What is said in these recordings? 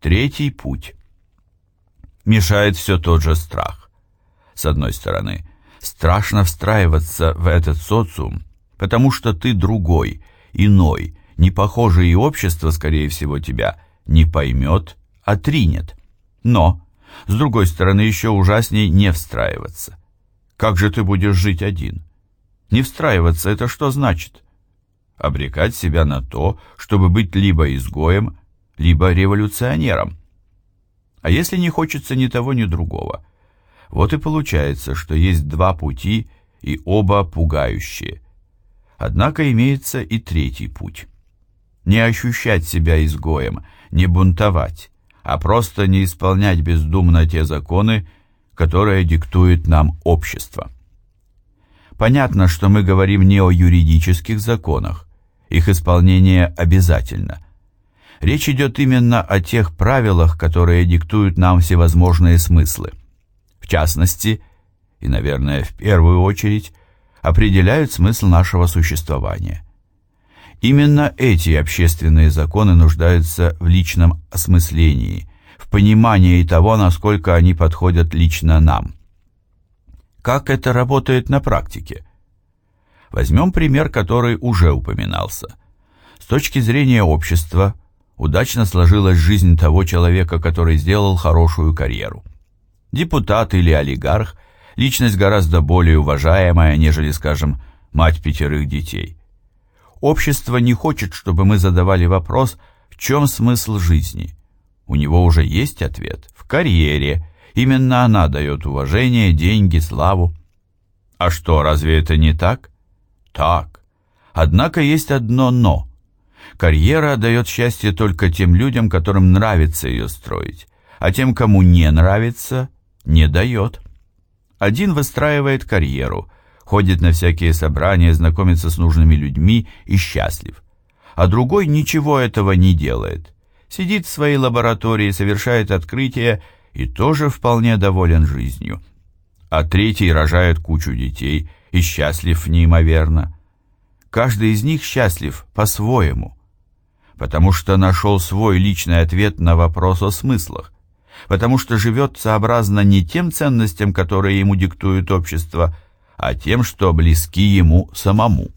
Третий путь. Мешает все тот же страх. С одной стороны, страшно встраиваться в этот социум, потому что ты другой, иной, не похожий, и общество, скорее всего, тебя не поймет, отринет. Но, с другой стороны, еще ужасней не встраиваться. Как же ты будешь жить один? Не встраиваться – это что значит? Обрекать себя на то, чтобы быть либо изгоем, либо революционером. А если не хочется ни того, ни другого? Вот и получается, что есть два пути, и оба пугающие. Однако имеется и третий путь. Не ощущать себя изгоем, не бунтовать, а просто не исполнять бездумно те законы, которые диктует нам общество. Понятно, что мы говорим не о юридических законах, их исполнение обязательно – Речь идет именно о тех правилах, которые диктуют нам всевозможные смыслы. В частности, и, наверное, в первую очередь, определяют смысл нашего существования. Именно эти общественные законы нуждаются в личном осмыслении, в понимании того, насколько они подходят лично нам. Как это работает на практике? Возьмем пример, который уже упоминался. С точки зрения общества – удачно сложилась жизнь того человека, который сделал хорошую карьеру. Депутат или олигарх – личность гораздо более уважаемая, нежели, скажем, мать пятерых детей. Общество не хочет, чтобы мы задавали вопрос, в чем смысл жизни. У него уже есть ответ – в карьере. Именно она дает уважение, деньги, славу. А что, разве это не так? Так. Однако есть одно «но». Карьера дает счастье только тем людям, которым нравится ее строить, а тем, кому не нравится, не дает. Один выстраивает карьеру, ходит на всякие собрания, знакомится с нужными людьми и счастлив, а другой ничего этого не делает. Сидит в своей лаборатории, совершает открытия и тоже вполне доволен жизнью. А третий рожает кучу детей и счастлив неимоверно. Каждый из них счастлив по-своему потому что нашел свой личный ответ на вопрос о смыслах, потому что живет сообразно не тем ценностям, которые ему диктует общество, а тем, что близки ему самому.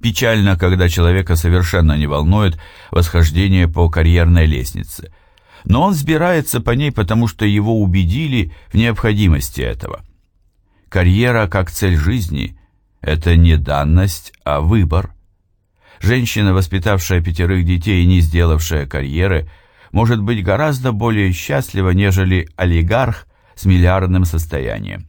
Печально, когда человека совершенно не волнует восхождение по карьерной лестнице, но он взбирается по ней, потому что его убедили в необходимости этого. Карьера как цель жизни – это не данность, а выбор – Женщина, воспитавшая пятерых детей и не сделавшая карьеры, может быть гораздо более счастлива, нежели олигарх с миллиардным состоянием.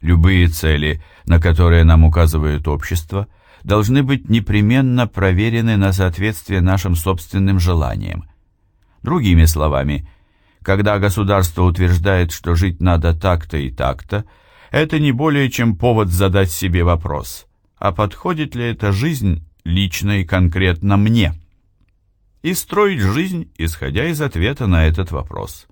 Любые цели, на которые нам указывает общество, должны быть непременно проверены на соответствие нашим собственным желаниям. Другими словами, когда государство утверждает, что жить надо так-то и так-то, это не более чем повод задать себе вопрос, а подходит ли эта жизнь лично и конкретно мне, и строить жизнь, исходя из ответа на этот вопрос.